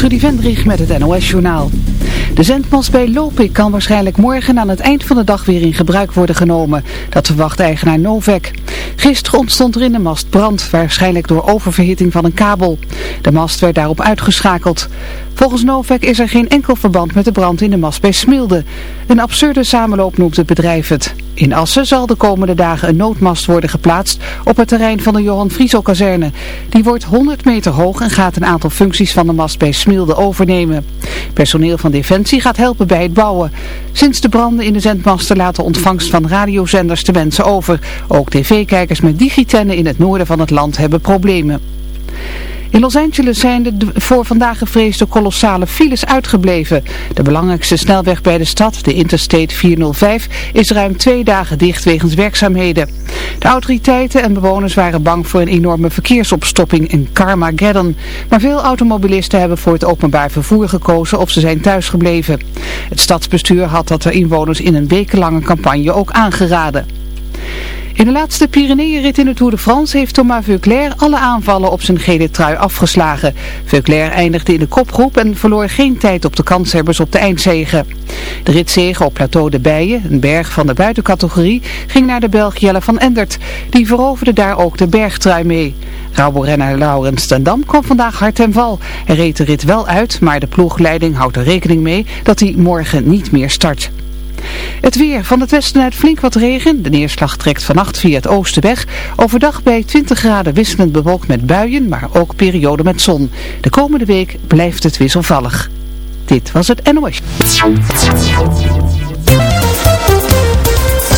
Trudy Vendrich met het NOS-journaal. De zendmast bij Lopik kan waarschijnlijk morgen aan het eind van de dag weer in gebruik worden genomen. Dat verwacht eigenaar Novek. Gisteren ontstond er in de mast brand, waarschijnlijk door oververhitting van een kabel. De mast werd daarop uitgeschakeld. Volgens Novek is er geen enkel verband met de brand in de mast bij Smilde. Een absurde samenloop noemt het bedrijf het. In Assen zal de komende dagen een noodmast worden geplaatst op het terrein van de Johan Frieso-kazerne. Die wordt 100 meter hoog en gaat een aantal functies van de mast bij Smilde overnemen. Personeel van Defensie gaat helpen bij het bouwen. Sinds de branden in de zendmasten laten ontvangst van radiozenders de mensen over. Ook tv-kijkers met digitennen in het noorden van het land hebben problemen. In Los Angeles zijn de voor vandaag gevreesde kolossale files uitgebleven. De belangrijkste snelweg bij de stad, de Interstate 405, is ruim twee dagen dicht wegens werkzaamheden. De autoriteiten en bewoners waren bang voor een enorme verkeersopstopping in Carmageddon. Maar veel automobilisten hebben voor het openbaar vervoer gekozen of ze zijn thuisgebleven. Het stadsbestuur had dat de inwoners in een wekenlange campagne ook aangeraden. In de laatste Pyreneeënrit in de Tour de France heeft Thomas Veuclair alle aanvallen op zijn gele trui afgeslagen. Veuclair eindigde in de kopgroep en verloor geen tijd op de kanshebbers op de eindzege. De ritzege op Plateau de Bijen, een berg van de buitencategorie, ging naar de Belg Jelle van Endert. Die veroverde daar ook de bergtrui mee. Rauwrenner Laurens ten Dam kwam vandaag hard ten val. Hij reed de rit wel uit, maar de ploegleiding houdt er rekening mee dat hij morgen niet meer start. Het weer. Van het westen uit flink wat regen. De neerslag trekt vannacht via het oosten weg. Overdag bij 20 graden wisselend bewolkt met buien, maar ook perioden met zon. De komende week blijft het wisselvallig. Dit was het NOS.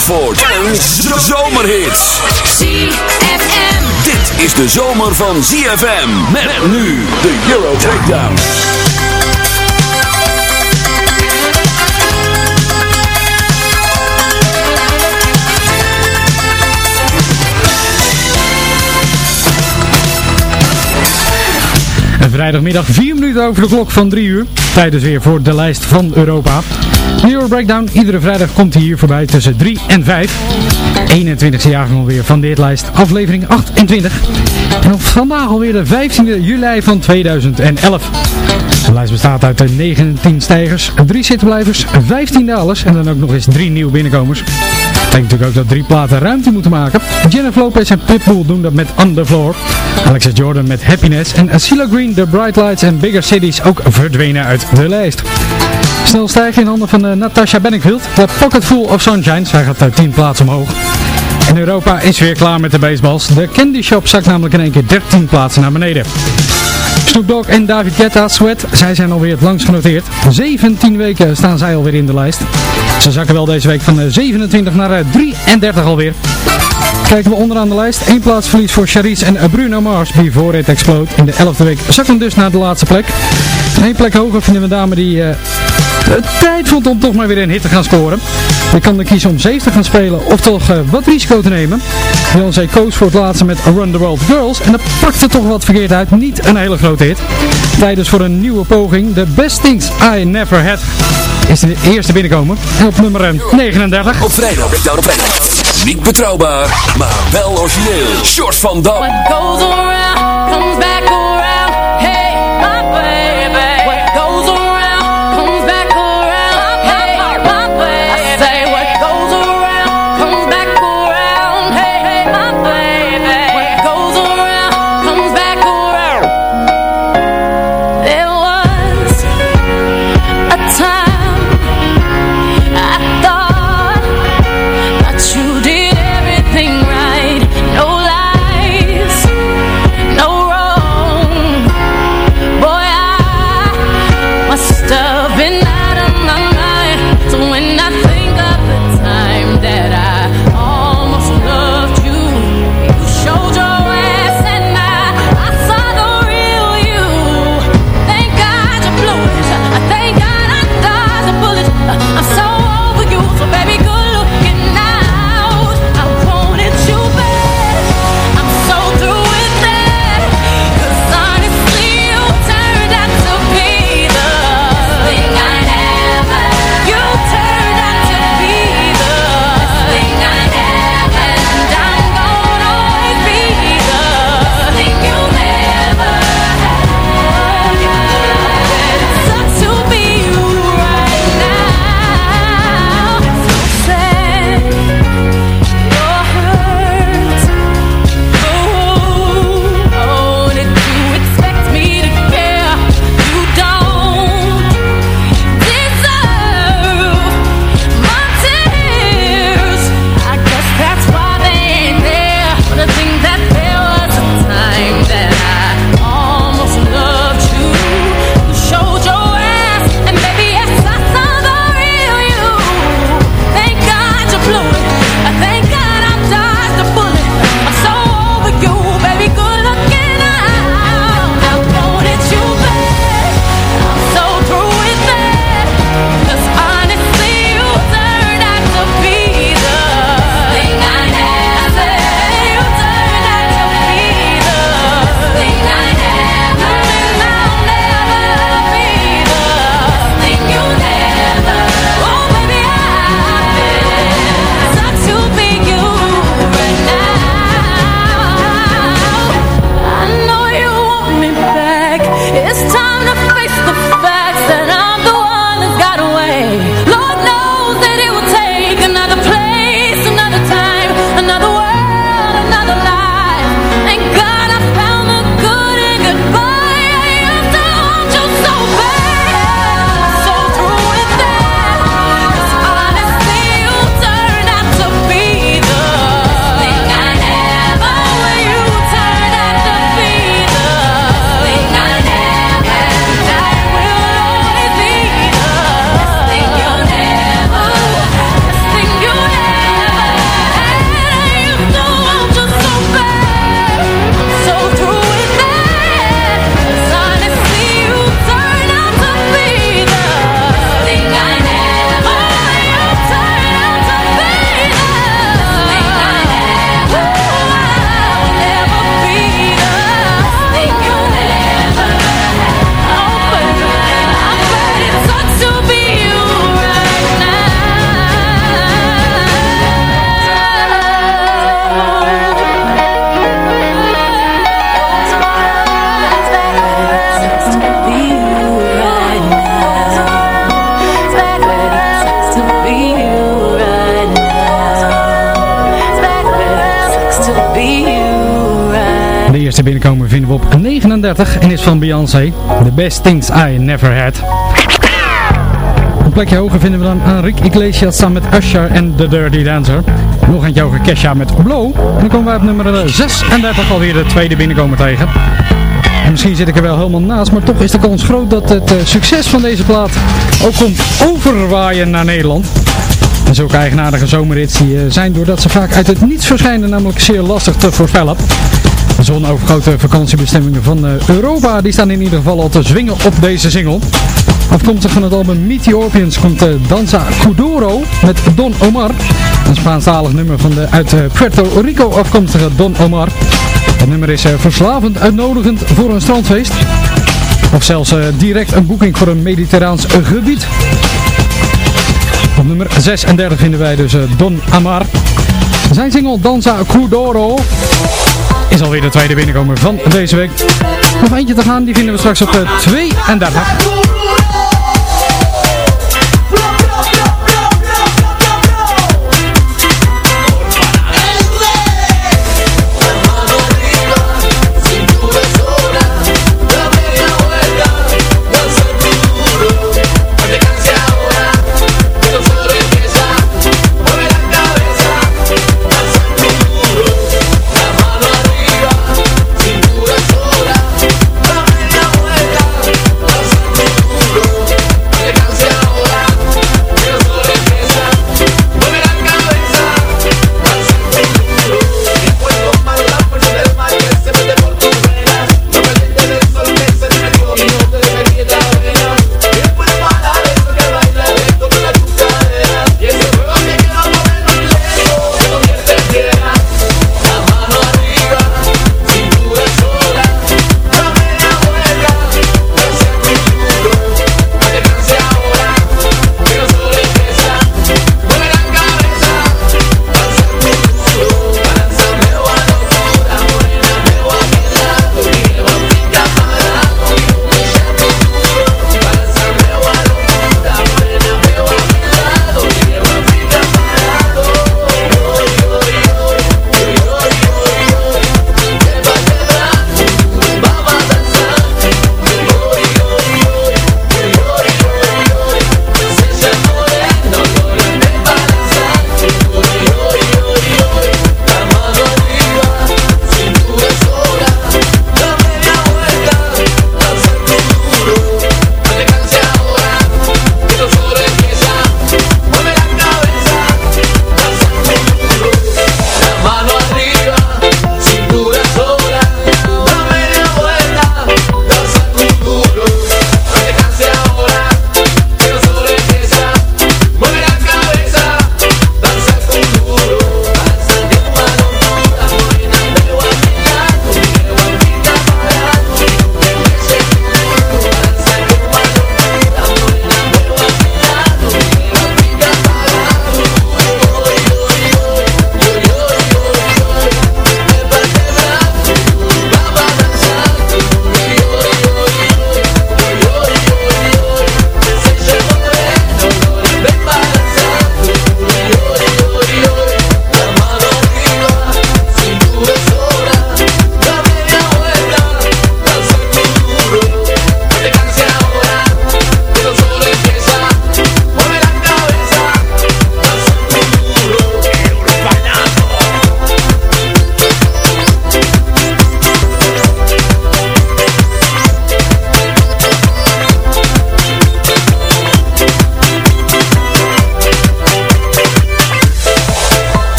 Zandvoort. Een zomerhit. ZFM. Dit is de zomer van ZFM. Met nu de Euro Breakdown. Vrijdagmiddag 4 minuten over de klok van 3 uur. Tijd dus weer voor de lijst van Europa. Euro Breakdown, iedere vrijdag komt hij hier voorbij tussen 3 en 5. 21e jaargang alweer van dit lijst, aflevering 28. En vandaag alweer de 15e juli van 2011. De lijst bestaat uit de 19 stijgers, 3 zittenblijvers, 15 dalers en dan ook nog eens 3 nieuwe binnenkomers. Betekent natuurlijk ook dat drie platen ruimte moeten maken. Jennifer Lopez en Pitbull doen dat met On The Floor. Alexa Jordan met Happiness. En Asila Green, The Bright Lights en Bigger Cities ook verdwenen uit de lijst. Snel stijgen in handen van uh, Natasha Bedingfield. The Pocket Full of Sunshine. Zij gaat uit 10 plaatsen omhoog. En Europa is weer klaar met de baseballs. De Candy Shop zakt namelijk in één keer 13 plaatsen naar beneden. Snoop en David Guetta, Sweat, zij zijn alweer het langst genoteerd. 17 weken staan zij alweer in de lijst. Ze zakken wel deze week van 27 naar 33 alweer. Kijken we onderaan de lijst. Eén plaatsverlies voor Charisse en Bruno Mars. Before It Explode. In de 11e week zakken dus naar de laatste plek. Eén plek hoger vinden we een dame die uh, tijd vond om toch maar weer een hit te gaan scoren. Je kan kiezen om 7 te gaan spelen of toch wat risico te nemen. Beyoncé koos voor het laatste met Run the World Girls. En dat pakte toch wat verkeerd uit. Niet een hele grote hit. Tijdens voor een nieuwe poging. The Best Things I Never Had is de eerste binnenkomen. En op nummer 39. Op vrijdag, breakdown op vrijdag. Niet betrouwbaar, maar wel origineel. Short van Dam. What goes around, comes back Binnenkomen vinden we op 39 en is van Beyoncé. The Best Things I Never Had. Een plekje hoger vinden we dan Enrique Iglesias samen met Usher en The Dirty Dancer. Nog eentje hoger Kesha met Blow. En dan komen wij op nummer 36 alweer de tweede binnenkomer tegen. En misschien zit ik er wel helemaal naast, maar toch is de kans groot dat het succes van deze plaat ook komt overwaaien naar Nederland. En zulke eigenaardige zomerhits die, zijn doordat ze vaak uit het niets verschijnen namelijk zeer lastig te voorspellen. De zonovergrote vakantiebestemmingen van Europa die staan in ieder geval al te zwingen op deze single. Afkomstig van het album Meteorpians komt uh, Danza Kuduro met Don Omar. Een Spaanstalig nummer van de uit uh, Puerto Rico afkomstige Don Omar. Het nummer is verslavend uitnodigend voor een strandfeest. Of zelfs direct een boeking voor een mediterraans gebied. Op nummer 36 vinden wij dus Don Amar. Zijn single Danza Kuduro is alweer de tweede binnenkomer van deze week. Nog eentje te gaan, die vinden we straks op 32. up.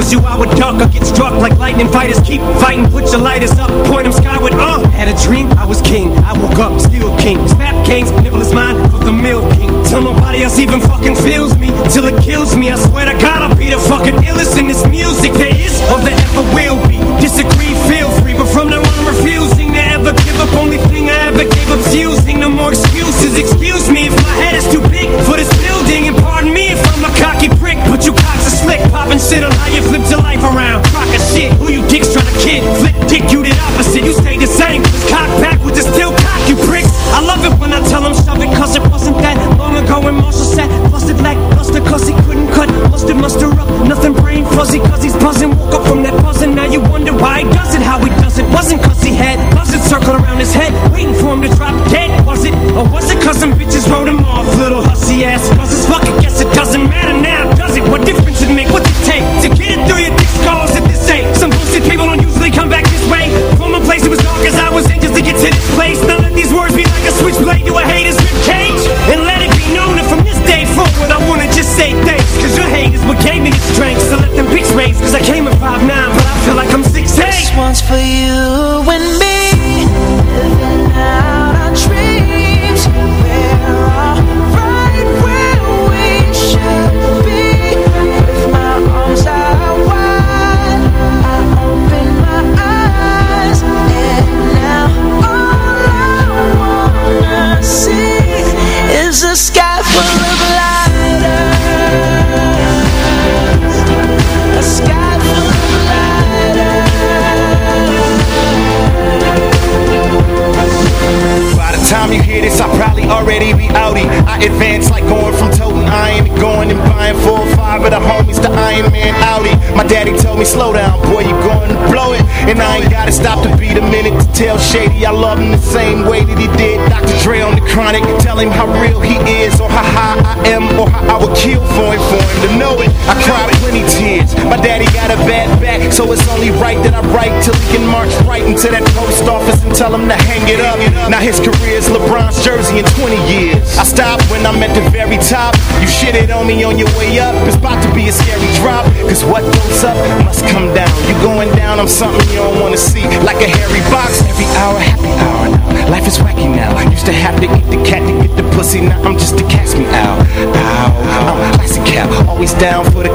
Was you, I would duck or get struck like lightning fighters. Keep fighting, put your lighters muster up, nothing brain fuzzy cause he's buzzing. Woke up from that buzzing, now you wonder why he does it, how he does it. Wasn't cause he had buzzards circle around his head, waiting for him to drop dead. Was it, or was it cause some bitches wrote him off? Little hussy ass buzzers, fuck it, guess it doesn't matter now, does it? What difference it make? What's it take to get it through your thick skulls at this ain't? Some bullshit people don't usually come back this way. From a place that was dark as I was in just to get to this place. Now let these words be like a switchblade to a hater's rib cage. And let it be known that from this day forward, I wanna just say thanks. Cause your hate is what gave me the strength to let them pics raise. Cause I came at 5'9, but I feel like I'm 6'8. This one's for you and me. Living out our dreams. Tell Shady I love him the same way that he did Dr. Dre on the chronic. Tell him how real he is, or how high I am, or how I would kill for him, for him to know it. I cried plenty tears. My daddy got a bad back, so it's only right that I write till he can march right into that post office and tell him to hang it up. Now his career's LeBron's jersey in 20 years. I stopped when I'm at the very top. You shit it on me on your way up. It's about to be a scary drop. Cause what goes up must come down. You going down, I'm something you don't wanna see. Like a hairy box. Every hour, happy hour now. Life is wacky now. Used to have to get the cat to get the pussy. Now I'm just a catch me out. Ow. I'm classic cow. Always down for the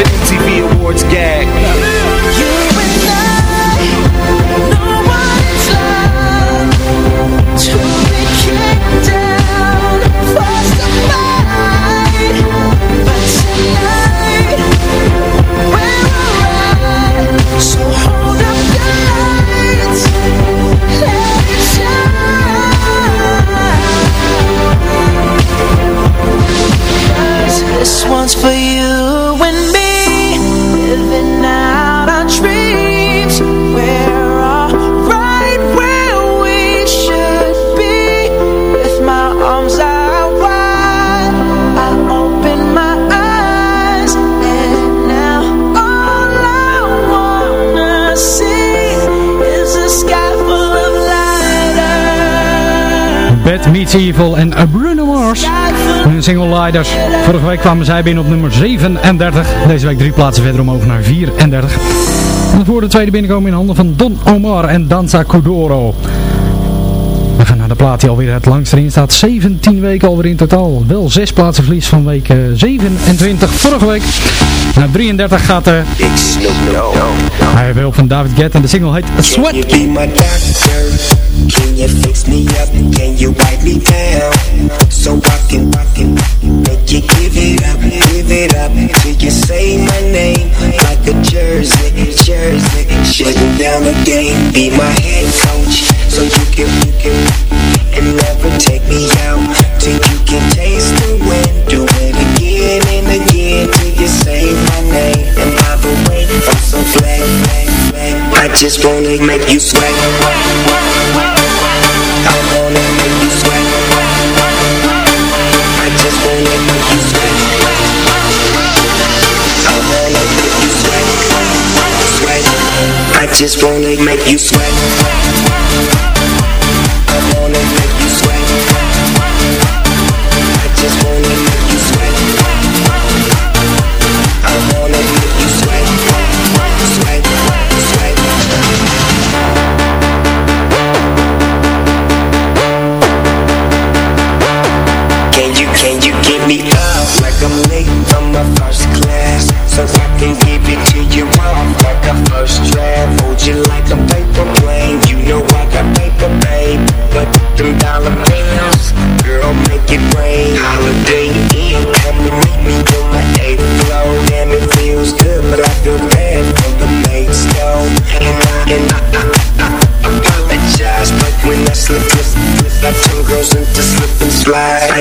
the MTV Awards gag. To Vorige week kwamen zij binnen op nummer 37. Deze week drie plaatsen verder omhoog naar 34. En voor de tweede binnenkomen in handen van Don Omar en Danza Kuduro. De plaat die alweer het langst erin staat. 17 weken alweer in totaal. Wel 6 plaatsen verlies van week eh, 27 vorige week. Naar 33 gaat de... Hij heeft hulp van David Guetta en de single heet Sweat. Can you be my doctor? Can you fix me up? Can you wipe me down? So rockin', rockin', make you give it up, give it up Till you say my name like a jersey, jersey Shutting down the game, be my head coach so you can, you can, and never take me out till you can taste the wind. Do it again and again till you say my name. And by the way, I'm so flat, flat, flat. I just wanna make you sweat. I wanna make you sweat. I just wanna make you sweat. I wanna make you sweat. Sweat. I just wanna make you sweat.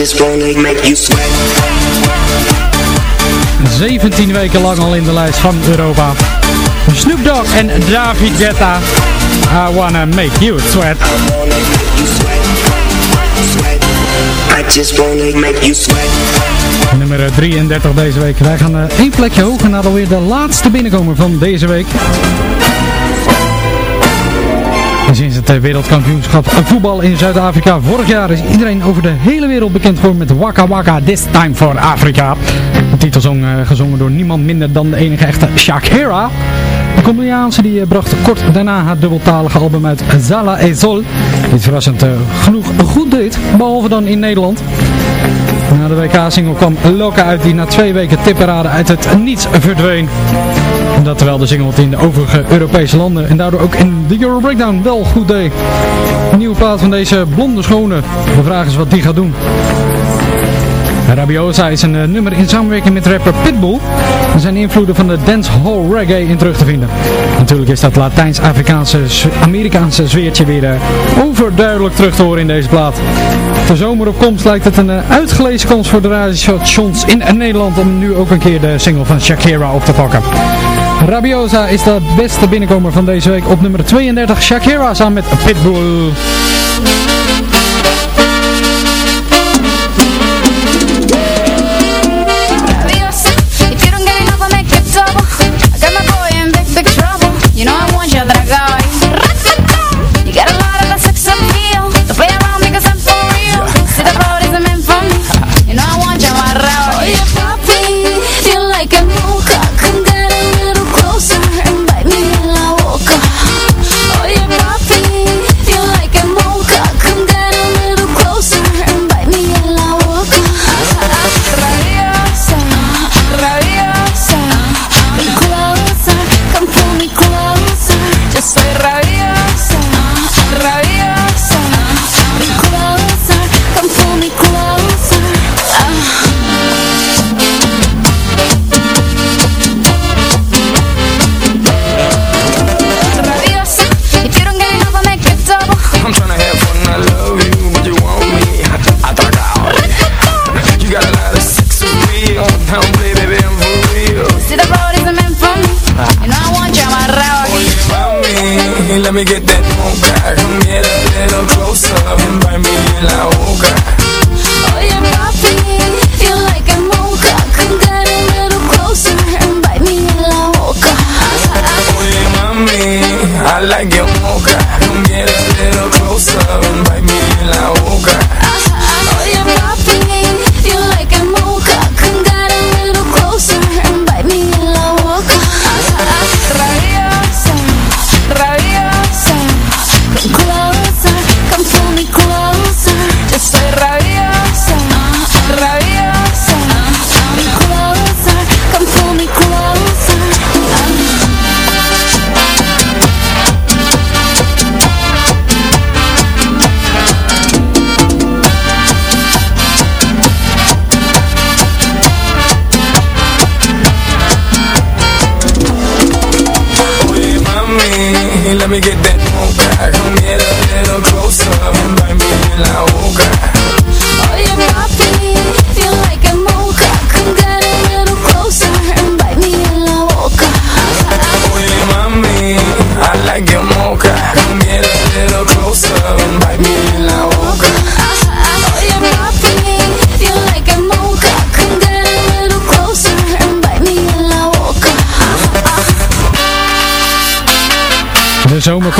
just wanna make you sweat 17 weken lang al in de lijst van Europa. Snoop Dogg en David Guetta. I wanna make you sweat. I just wanna make you sweat Nummer 33 deze week. Wij gaan eh, één plekje hoger naar alweer de laatste binnenkomer van deze week. Sinds het wereldkampioenschap voetbal in Zuid-Afrika vorig jaar is iedereen over de hele wereld bekend geworden met Waka Waka This Time for Africa. Een titelsong eh, gezongen door niemand minder dan de enige echte Shakira. De Colombiaanse die eh, bracht kort daarna haar dubbeltalige album uit Zala e Sol. Dit verrassend eh, genoeg goed deed, behalve dan in Nederland. Na de WK-single kwam Loka uit die na twee weken tipperaden uit het niets verdween. Dat terwijl de single het in de overige Europese landen en daardoor ook in de Euro Breakdown wel goed deed. Nieuwe plaat van deze blonde schone. De vraag is wat die gaat doen. Rabiosa is een eh, nummer in samenwerking met rapper Pitbull. Er zijn invloeden van de dancehall reggae in terug te vinden. Natuurlijk is dat Latijns-Afrikaanse, Amerikaanse zweertje weer eh, overduidelijk terug te horen in deze plaat. De zomer op komst lijkt het een eh, uitgelezen kans voor de radiostations in Nederland om nu ook een keer de single van Shakira op te pakken. Rabiosa is de beste binnenkomer van deze week op nummer 32. Shakira samen met Pitbull.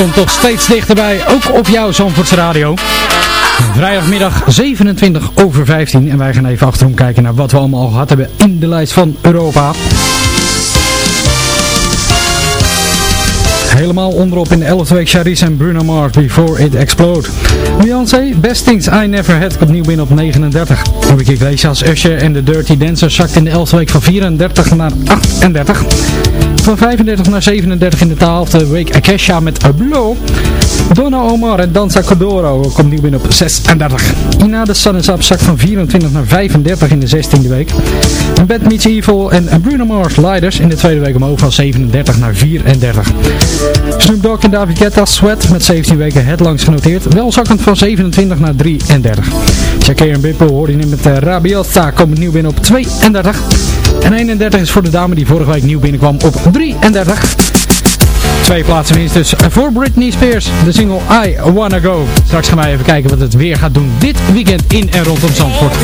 Komt toch steeds dichterbij, ook op jouw Zandvoorts Radio. Vrijdagmiddag 27 over 15 en wij gaan even achterom kijken naar wat we allemaal al gehad hebben in de lijst van Europa. Helemaal onderop in de 11e week Charisse en Bruno Mars Before It Explode. Beyoncé, Best Things I Never Had komt nieuw binnen op 39. Enrique Iglesias, Usher en The Dirty Dancers zakt in de 11e week van 34 naar 38. Van 35 naar 37 in de 12e week Akesha met A Blow. Donna Omar en Danza Codoro komt nieuw binnen op 36. Ina de Sun is Up van 24 naar 35 in de 16e week. En Bad Meets Evil en Bruno Mars Leiders in de tweede week omhoog van 37 naar 34. Snoop Dogg en David Guetta Sweat met 17 weken headlangs genoteerd. Wel zakkend van 27 naar 33. Shakira en Bippo hoorde je met uh, Rabiota komt nieuw binnen op 32. En 31 is voor de dame die vorige week nieuw binnenkwam op 33. Twee plaatsen winst dus voor Britney Spears. De single I Wanna Go. Straks gaan wij even kijken wat het weer gaat doen dit weekend in en rondom Zandvoort.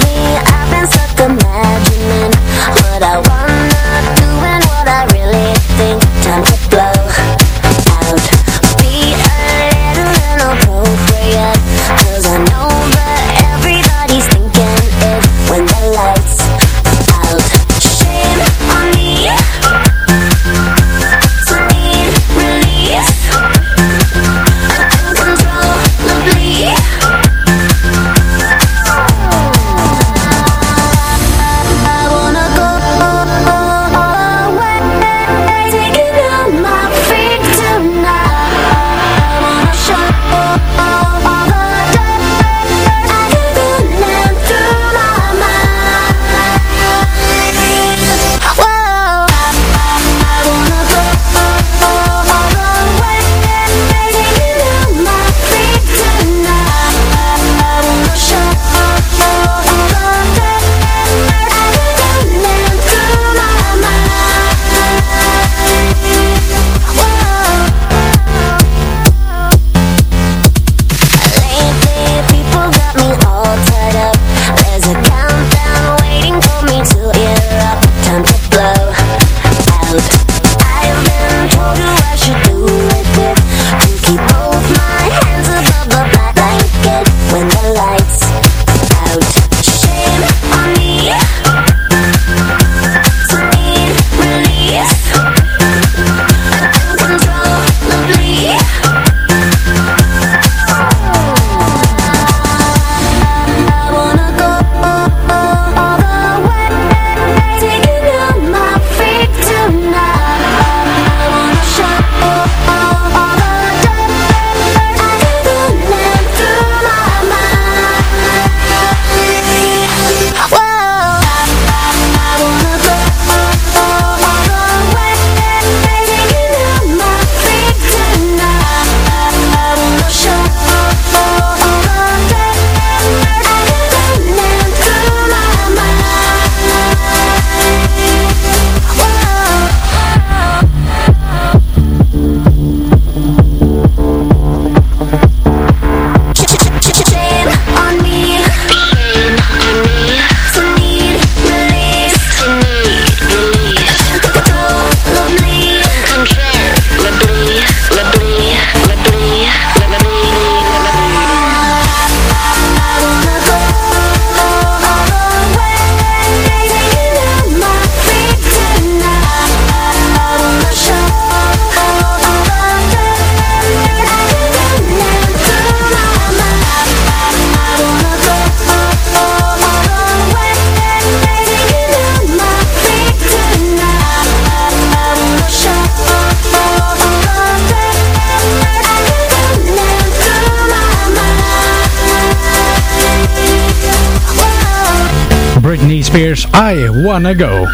I Wanna Go.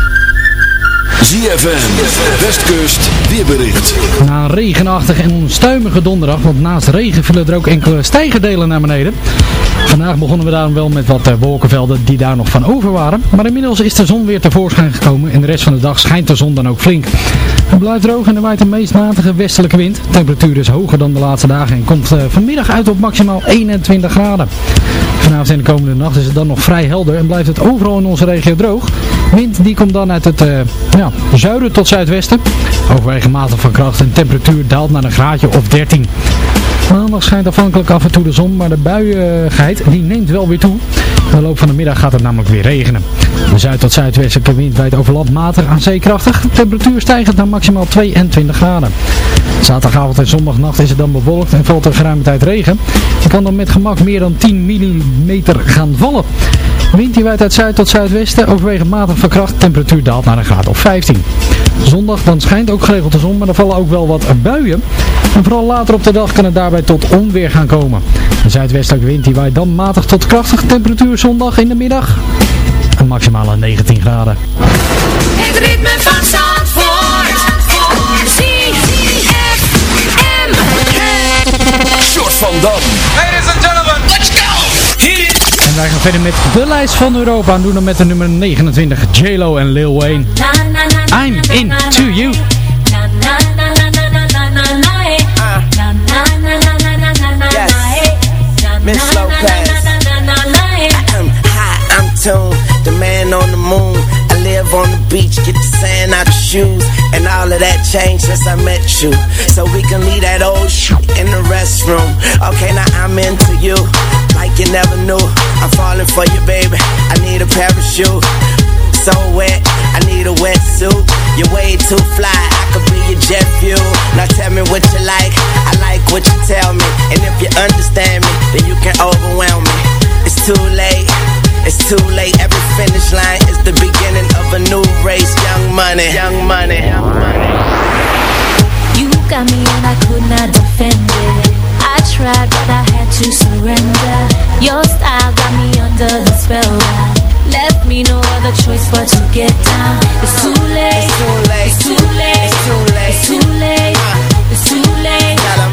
ZFM, Westkust, weerbericht. Na een regenachtige en onstuimige donderdag, want naast regen vielen er ook enkele stijgerdelen naar beneden. Vandaag begonnen we daarom wel met wat eh, wolkenvelden die daar nog van over waren. Maar inmiddels is de zon weer tevoorschijn gekomen en de rest van de dag schijnt de zon dan ook flink. Het blijft droog en er waait een meest matige westelijke wind. De temperatuur is hoger dan de laatste dagen en komt eh, vanmiddag uit op maximaal 21 graden. Vanavond en de komende nacht is het dan nog vrij helder en blijft het overal in onze regio droog. Wind die komt dan uit het eh, zuiden tot zuidwesten. Overwegend matig van kracht en temperatuur daalt naar een graadje of 13. Maandag schijnt afhankelijk af en toe de zon, maar de buiigheid die neemt wel weer toe. De loop van de middag gaat het namelijk weer regenen. De zuid- tot zuidwestelijke wind waait over land matig aan zeekrachtig. De temperatuur stijgt naar maximaal 22 graden. Zaterdagavond en zondagnacht is het dan bewolkt en valt er geruime tijd regen. Er kan dan met gemak meer dan 10 mm gaan vallen. Wind die waait uit zuid tot zuidwesten, overwegend matig van kracht. Temperatuur daalt naar een graad of 15. Zondag dan schijnt ook geregeld de zon, maar er vallen ook wel wat buien. En vooral later op de dag kan het daarbij tot onweer gaan komen. De zuidwestelijke wind die waait dan matig tot krachtig. Temperatuur zondag in de middag een maximale 19 graden. Het ritme van Zandvoort. Short van Dam. En wij gaan verder met de lijst van Europa en doen dan met de nummer 29 J-Lo en Lil Wayne. I'm into you. Miss Lopez. I'm high, I'm tuned, the man on the moon. I live on the beach, get the sand out the shoes. And all of that changed since I met you. So we can leave that old shit in the restroom. Okay, now I'm into you, like you never knew. I'm falling for you, baby. I need a parachute. So wet, I need a wetsuit. You're way too fly, I could be your jet fuel. Now tell me what you like, I like what you tell me. And if you understand me, then you can overwhelm me. It's too late, it's too late. Every finish line is the beginning of a new race. Young money, young money, young money. You got me and I could not defend it. I tried, but I had to surrender. Your style got me under the spell. Left me no other choice but to get down. It's too late. It's too late. It's too late. It's too late. It's too late. Uh. It's too late. You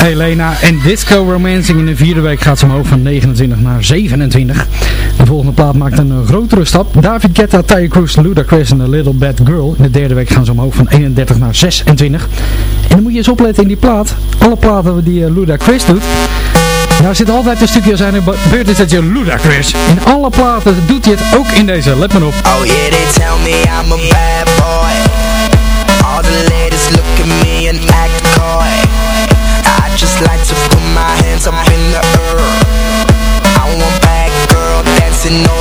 Helena. En Disco Romancing in de vierde week gaat ze omhoog van 29 naar 27. De volgende plaat maakt een grotere stap. David Guetta, Tyre Cruz, Ludacris en The Little Bad Girl. In de derde week gaan ze omhoog van 31 naar 26. En dan moet je eens opletten in die plaat. Alle platen die eh, Ludacris doet... Daar zit altijd een stukje zijn beurt is dat je Ludacris. In alle platen doet hij het ook in deze. Let me op. Oh tell me I'm a bad boy. All the ladies look at me and hands up in the air. I want bad girl dancing on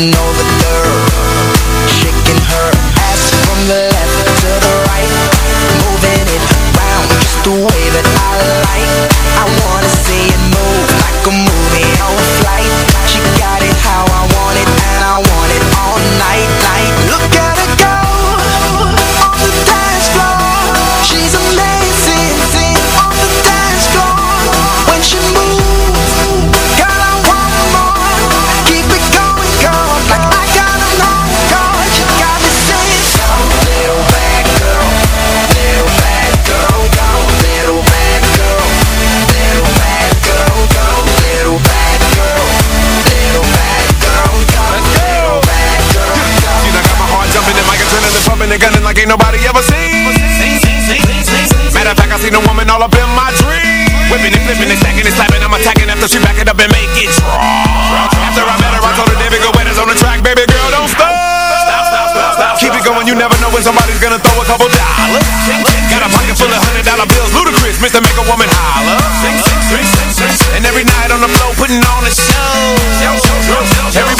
you know ain't nobody ever seen. Matter of fact, I seen a woman all up in my dream. Whipping and flipping and stacking and slapping. I'm attacking after she back it up and make it drop. After I met her, I told her, there we go, on the track, baby girl, don't stop. stop, stop, stop, stop. Keep it going, you never know when somebody's gonna throw a couple dollars. Got a pocket full of hundred dollar bills, ludicrous, Mr. Make a Woman holler. And every night on the floor, putting on a show. Every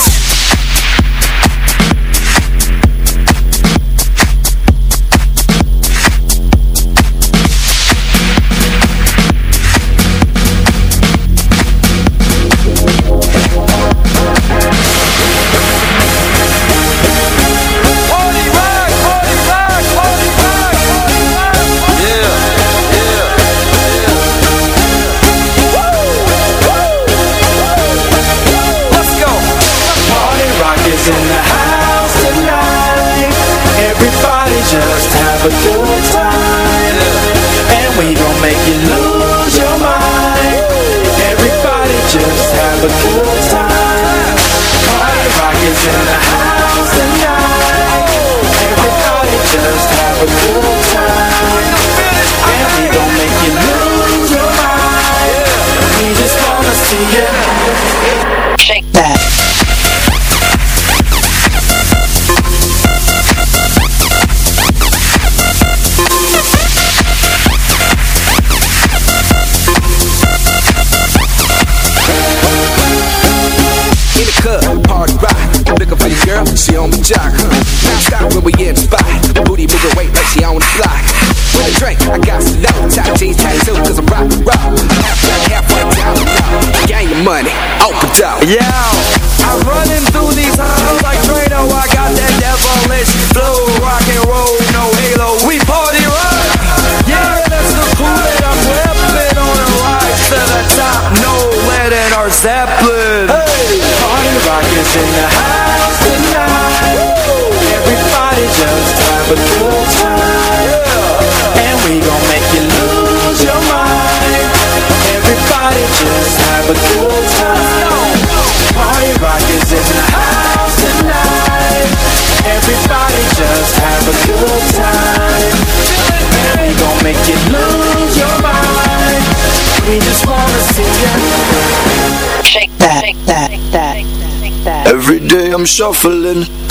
She on the jock. Huh? Now stop when we in the spot. Booty moving weight like she on the block. With a drink, I got some low. Top jeans tattoo, cause I'm rock, rock. Half black, half white, down the block. Gang your money, open door. Yeah, I'm running through these halls like Drano. I got that devilish flow, rock and roll, no halo. We party rock. Yeah, that's the cool that I'm whipping on a rise to the top. No lead in our Zeppelin. Hey, party rock is in the house just have a good time. And we gon' make you lose your mind. Everybody just have a good time. Party rock is in the house tonight. Everybody just have a good time. And we gon' make you lose your mind. We just wanna see you. Shake that, shake that, shake that, shake that. Every day I'm shuffling. Shuffling,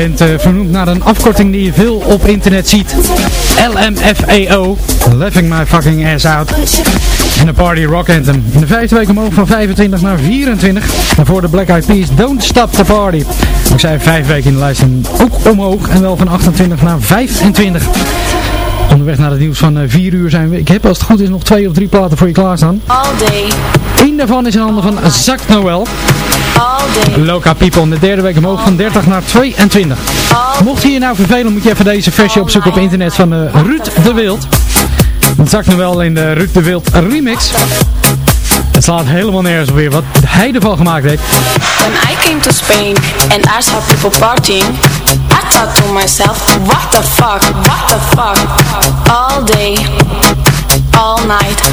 Band eh, vernoemd naar een afkorting die je veel op internet ziet. LMFAO. Laughing my fucking ass out. En de Party Rock Anthem. In de vijfde week omhoog van 25 naar 24. En voor de Black Eyed Peas Don't Stop the Party. Ik zei vijf weken in de lijst en ook omhoog. En wel van 28 naar 25. Onderweg naar het nieuws van 4 uur zijn we. Ik heb als het goed is nog twee of drie platen voor je klaarstaan. All day, Eén daarvan is in handen van Zak Noel. Loca People in de derde week omhoog van 30 naar 22. Mocht je je nou vervelen, moet je even deze versie opzoeken op internet van eh, Ruud de Wild. Het zakt nu wel in de Ruud de Wild remix. Het slaat helemaal nergens op weer wat hij ervan gemaakt heeft. When I came to Spain and I saw people partying, I thought to myself, what the fuck, what the fuck? All day, all night,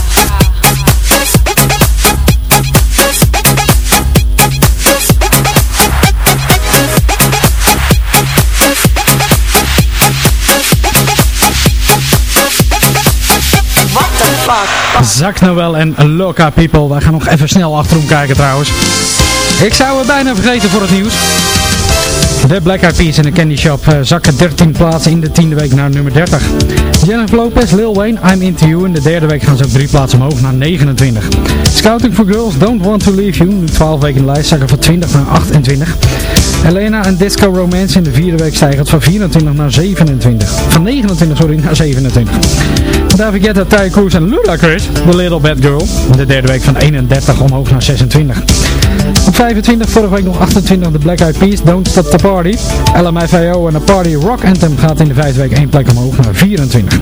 Zak Noel en Loca People. Wij gaan nog even snel achterom kijken trouwens. Ik zou het bijna vergeten voor het nieuws. De Black Eyed Peas in de Candy Shop eh, zakken 13 plaatsen in de tiende week naar nummer 30. Jennifer Lopez, Lil Wayne, I'm Into You. In de derde week gaan ze ook drie plaatsen omhoog naar 29. Scouting for Girls, Don't Want To Leave You. Nu 12 weken in de lijst, zakken van 20 naar 28. Helena en Disco Romance in de vierde week stijgen van 24 naar 27. Van 29, sorry, naar 27. David Guetta, Ty Cruz en Ludacris, The Little Bad Girl. In de derde week van 31 omhoog naar 26. Op 25, vorige week nog 28, de Black Eyed Peas, Don't Stop the Party. LMFAO en de Party Rock Anthem gaat in de vijfde week één plek omhoog naar 24.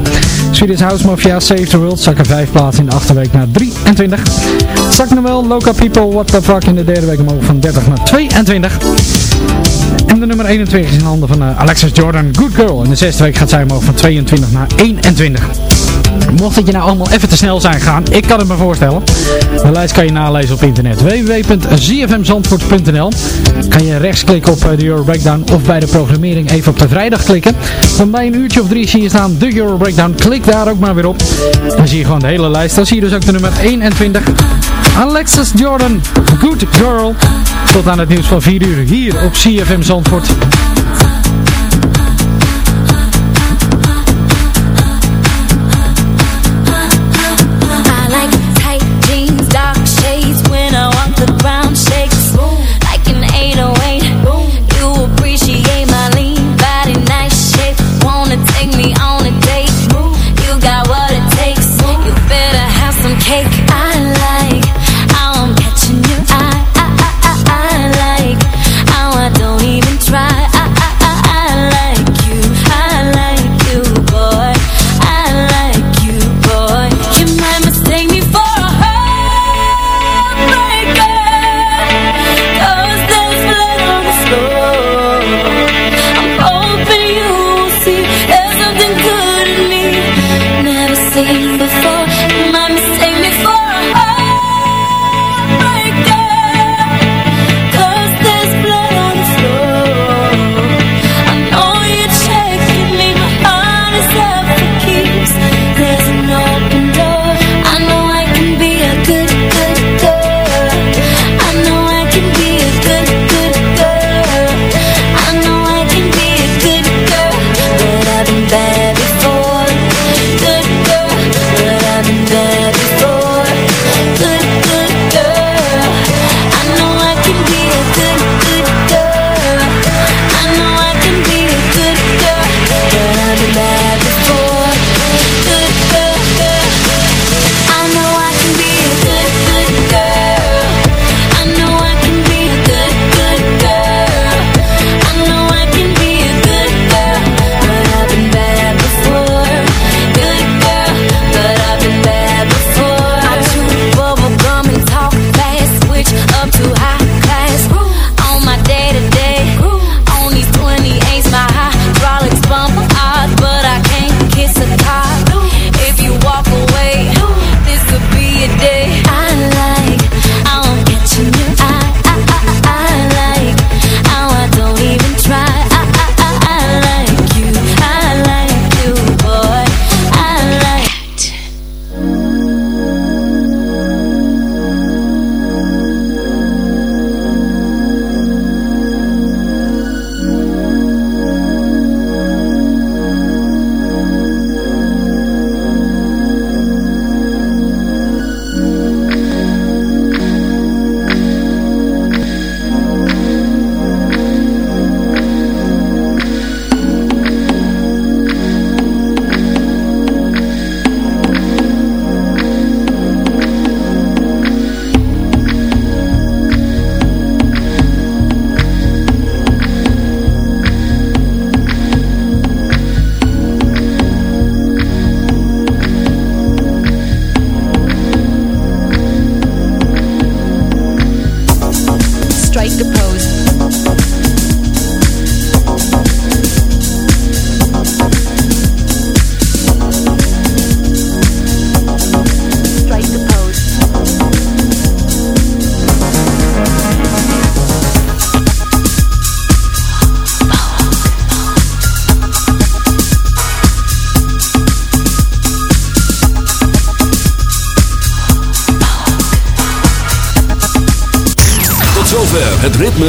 Swedish House Mafia, Save the World, zakken vijf plaatsen in de achtste week naar 23. Zak Noel, Local People, What the Fuck in de derde week omhoog van 30 naar 22. En de nummer 21 is in handen van uh, Alexis Jordan, Good Girl. In de zesde week gaat zij omhoog van 22 naar 21. Mocht het je nou allemaal even te snel zijn gegaan, ik kan het me voorstellen. De lijst kan je nalezen op internet. www.zfmzandvoort.nl Kan je rechtsklikken op eh, de Euro Breakdown of bij de programmering even op de vrijdag klikken. Dan bij een uurtje of drie zie je staan de Euro Breakdown. Klik daar ook maar weer op. Dan zie je gewoon de hele lijst. Dan zie je dus ook de nummer 21. Alexis Jordan, Good Girl. Tot aan het nieuws van 4 uur hier op CFM Zandvoort.